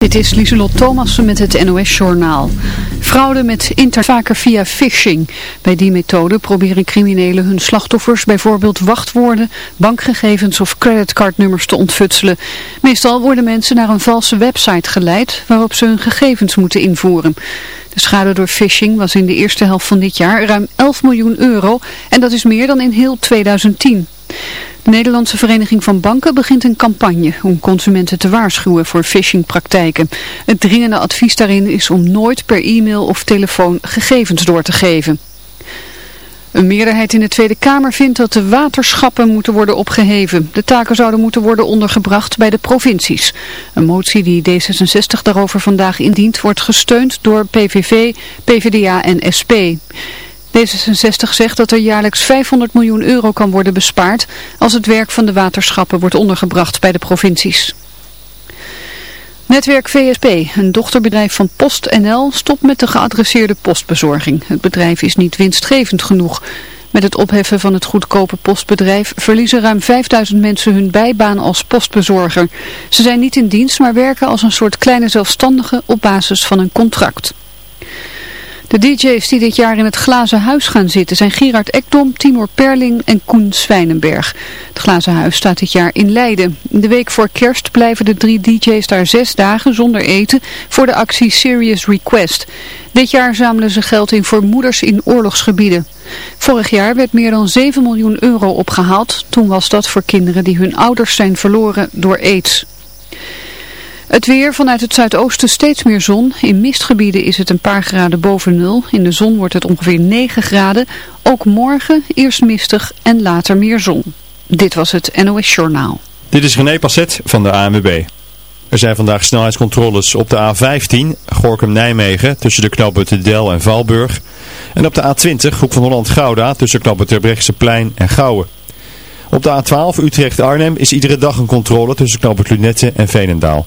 Dit is Lieselot Thomassen met het NOS-journaal. Fraude met inter vaker via phishing. Bij die methode proberen criminelen hun slachtoffers bijvoorbeeld wachtwoorden, bankgegevens of creditcardnummers te ontfutselen. Meestal worden mensen naar een valse website geleid waarop ze hun gegevens moeten invoeren. De schade door phishing was in de eerste helft van dit jaar ruim 11 miljoen euro en dat is meer dan in heel 2010. De Nederlandse Vereniging van Banken begint een campagne om consumenten te waarschuwen voor phishingpraktijken. Het dringende advies daarin is om nooit per e-mail of telefoon gegevens door te geven. Een meerderheid in de Tweede Kamer vindt dat de waterschappen moeten worden opgeheven. De taken zouden moeten worden ondergebracht bij de provincies. Een motie die D66 daarover vandaag indient wordt gesteund door PVV, PVDA en SP. D66 zegt dat er jaarlijks 500 miljoen euro kan worden bespaard als het werk van de waterschappen wordt ondergebracht bij de provincies. Netwerk VSP, een dochterbedrijf van PostNL, stopt met de geadresseerde postbezorging. Het bedrijf is niet winstgevend genoeg. Met het opheffen van het goedkope postbedrijf verliezen ruim 5000 mensen hun bijbaan als postbezorger. Ze zijn niet in dienst, maar werken als een soort kleine zelfstandige op basis van een contract. De DJ's die dit jaar in het Glazen Huis gaan zitten zijn Gerard Ekdom, Timur Perling en Koen Zwijnenberg. Het Glazen Huis staat dit jaar in Leiden. De week voor kerst blijven de drie DJ's daar zes dagen zonder eten voor de actie Serious Request. Dit jaar zamelen ze geld in voor moeders in oorlogsgebieden. Vorig jaar werd meer dan 7 miljoen euro opgehaald. Toen was dat voor kinderen die hun ouders zijn verloren door aids. Het weer vanuit het zuidoosten steeds meer zon. In mistgebieden is het een paar graden boven nul. In de zon wordt het ongeveer 9 graden. Ook morgen eerst mistig en later meer zon. Dit was het NOS Journaal. Dit is René Passet van de ANWB. Er zijn vandaag snelheidscontroles op de A15, Gorkum-Nijmegen, tussen de knooppunten Del en Valburg. En op de A20, Hoek van Holland-Gouda, tussen knooppunt plein en Gouwen. Op de A12, Utrecht-Arnhem, is iedere dag een controle tussen knooppunt Lunette en Veenendaal.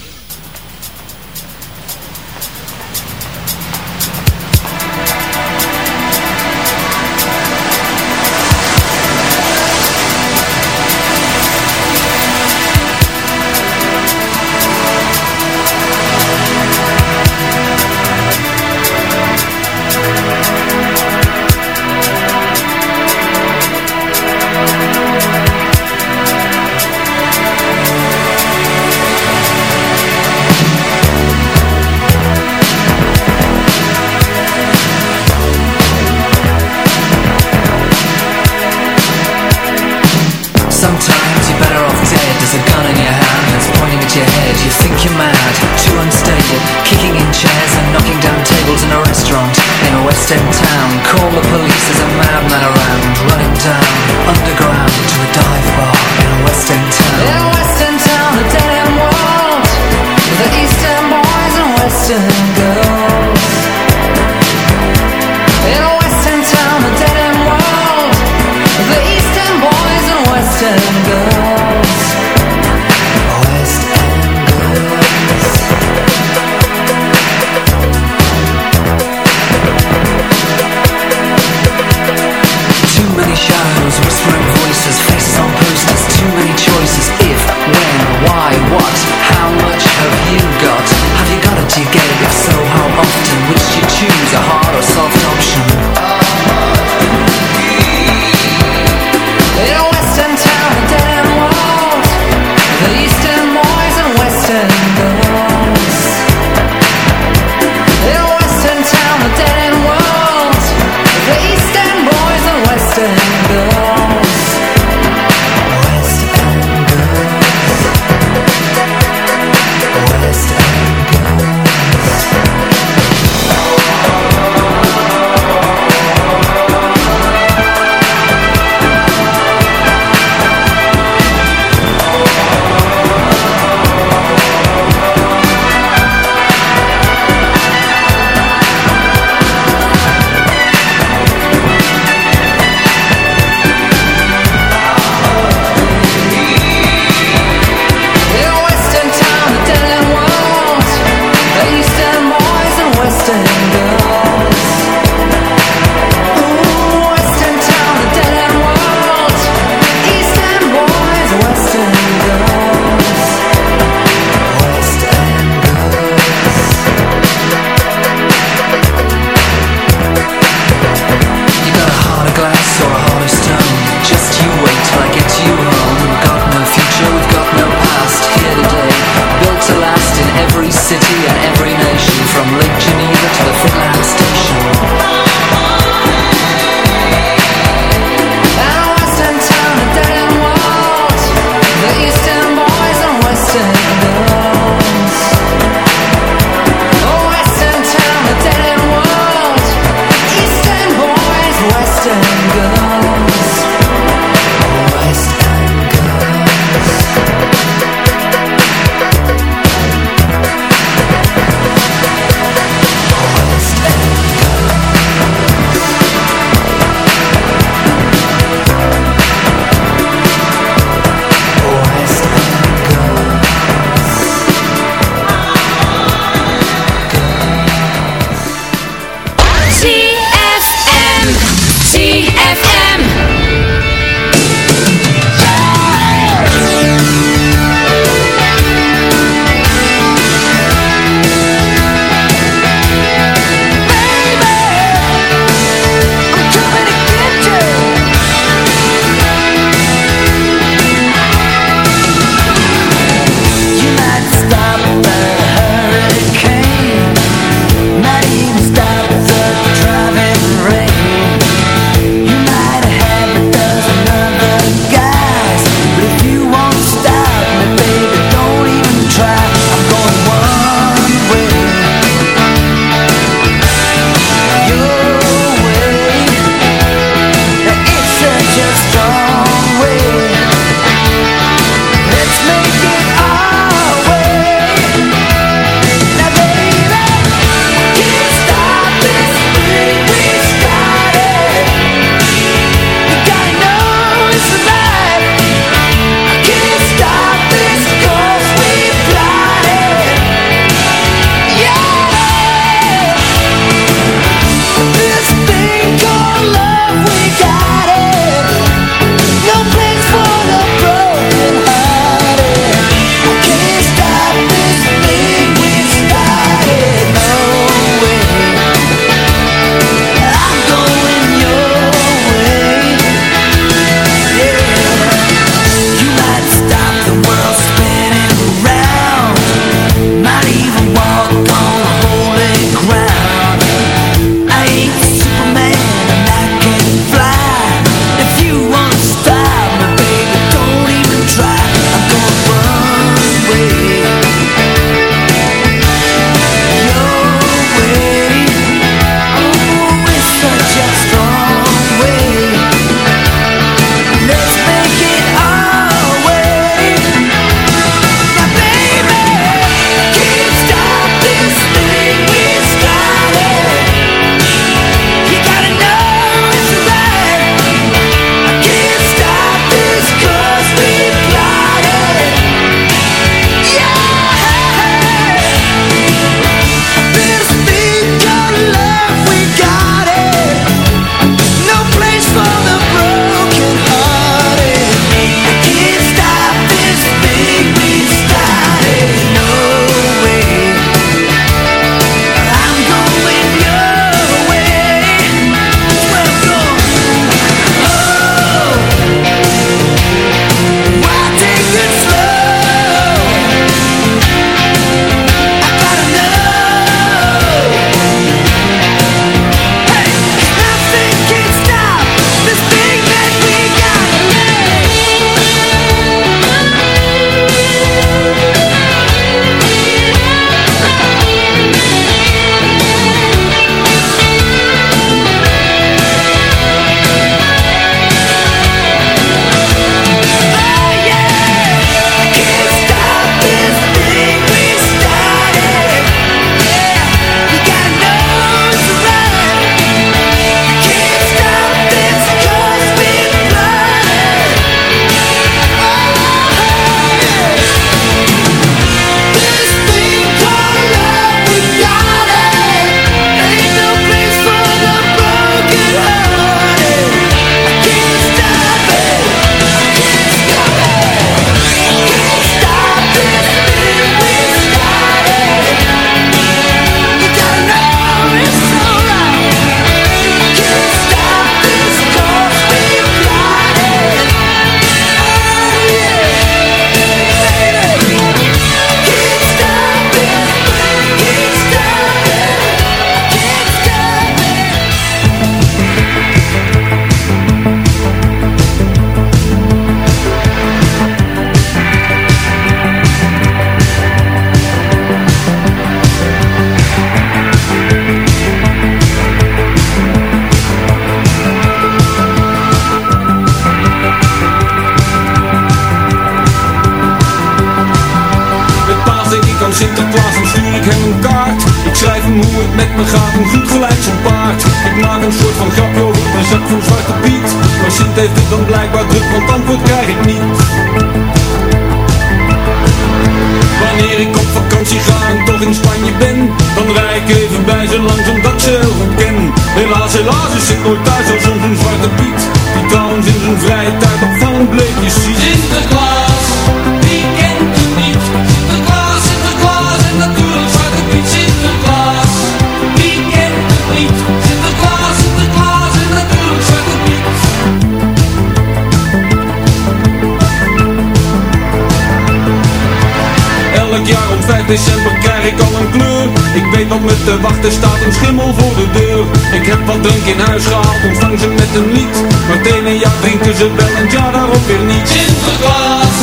Met me te wachten staat een schimmel voor de deur. Ik heb wat drink in huis gehaald, ontvang ze met een lied. Martina en jaar drinken ze wel en ja daarop weer niet. Sinterklaas,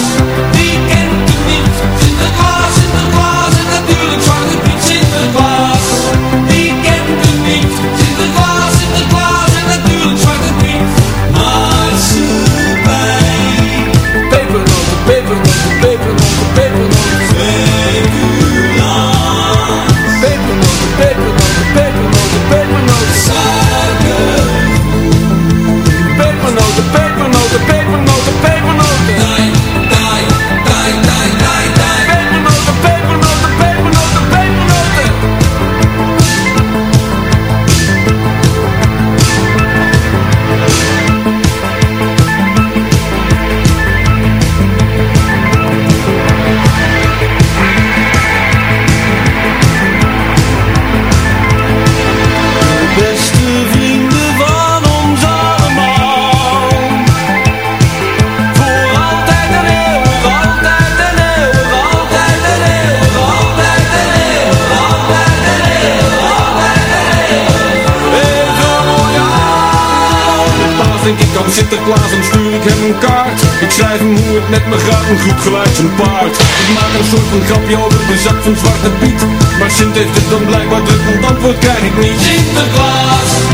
die een goed geluid zijn paard. Ik maak een soort van grapje over de zak van Zwarte Piet. Maar Sint heeft het dan blijkbaar druk, want antwoord krijg ik niet. Sinterklaas.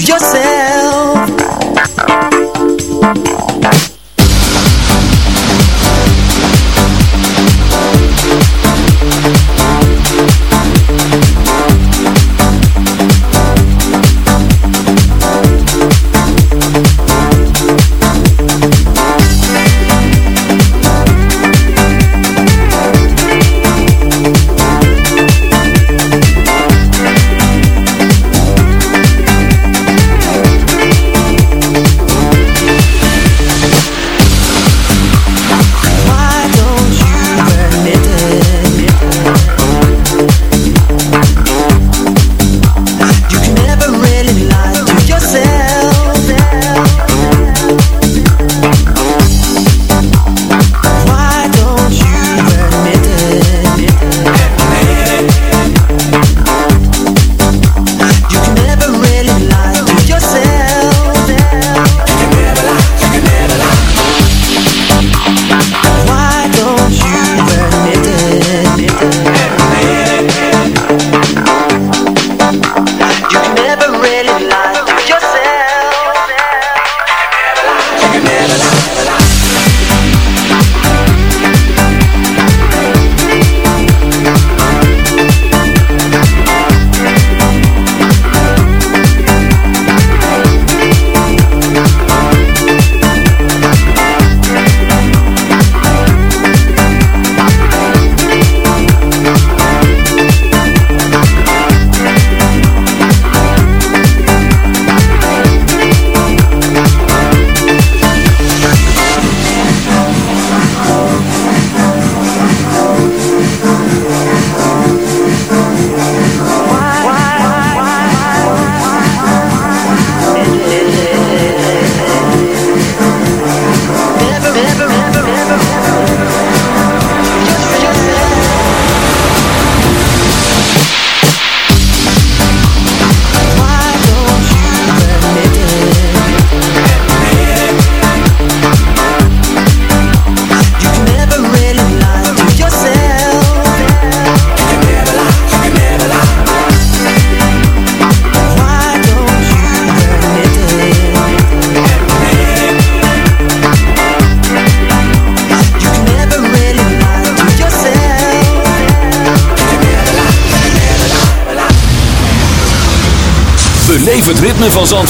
yourself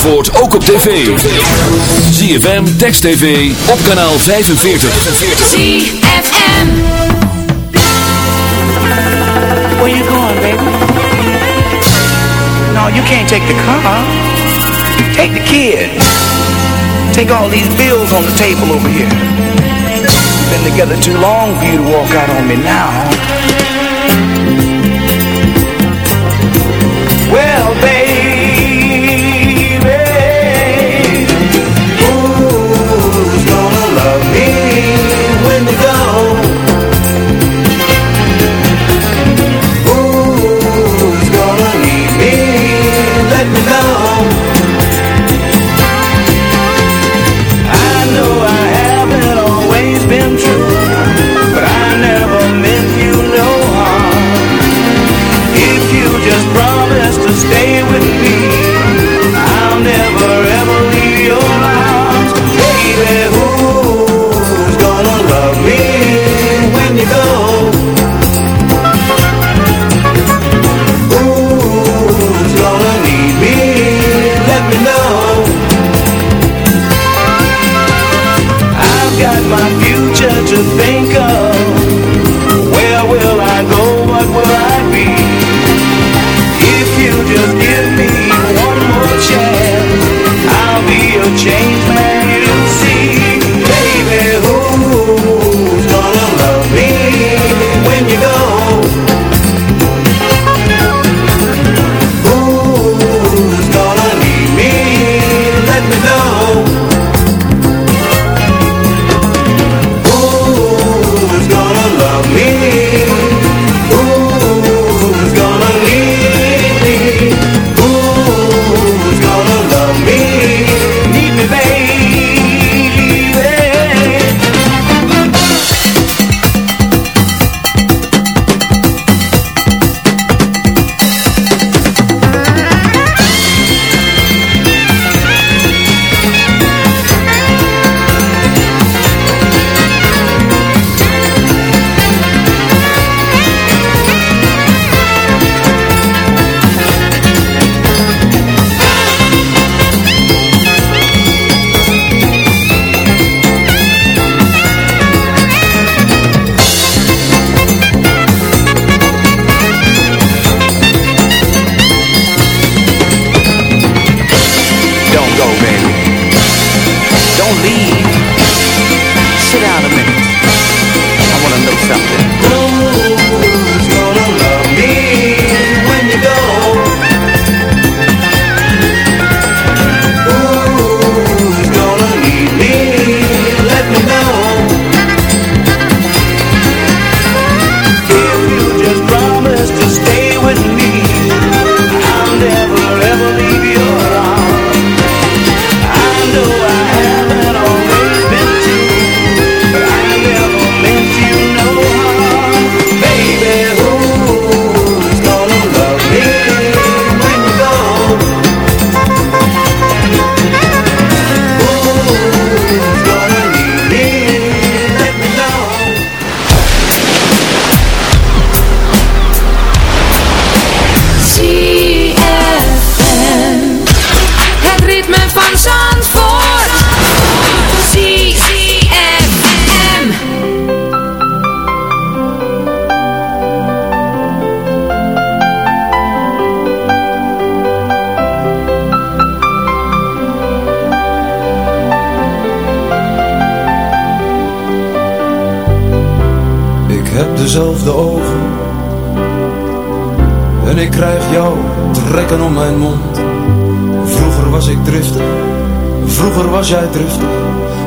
Zandvoort ook op tv. ZFM, Text TV, op kanaal 45. ZFM Where you going, baby? No, you can't take the car. Take the kid. Take all these bills on the table over here. Been together too long for you to walk out on me now.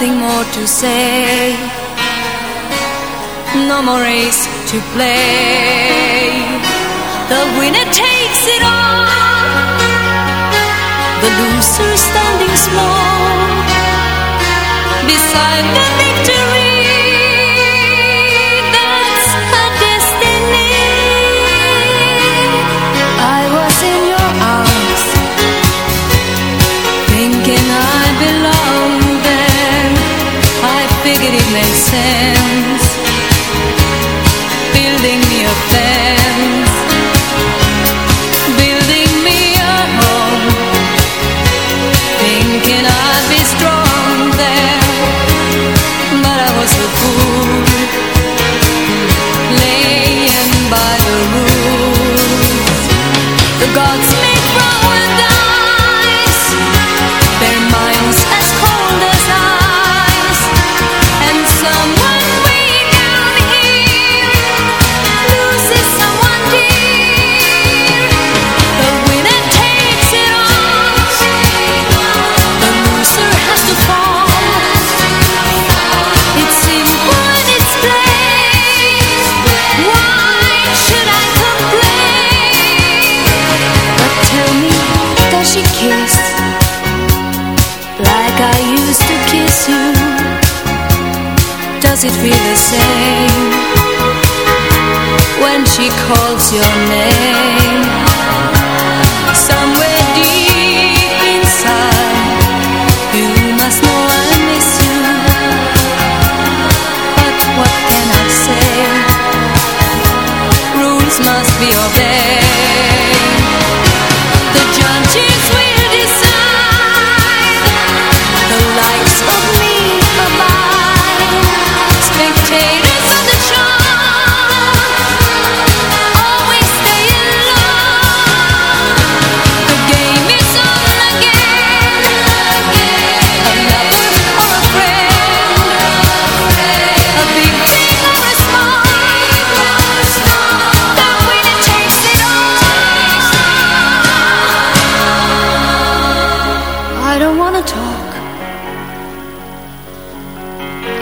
Nothing more to say, no more race to play. The winner takes it all, the loser standing small beside the victory. it makes sense.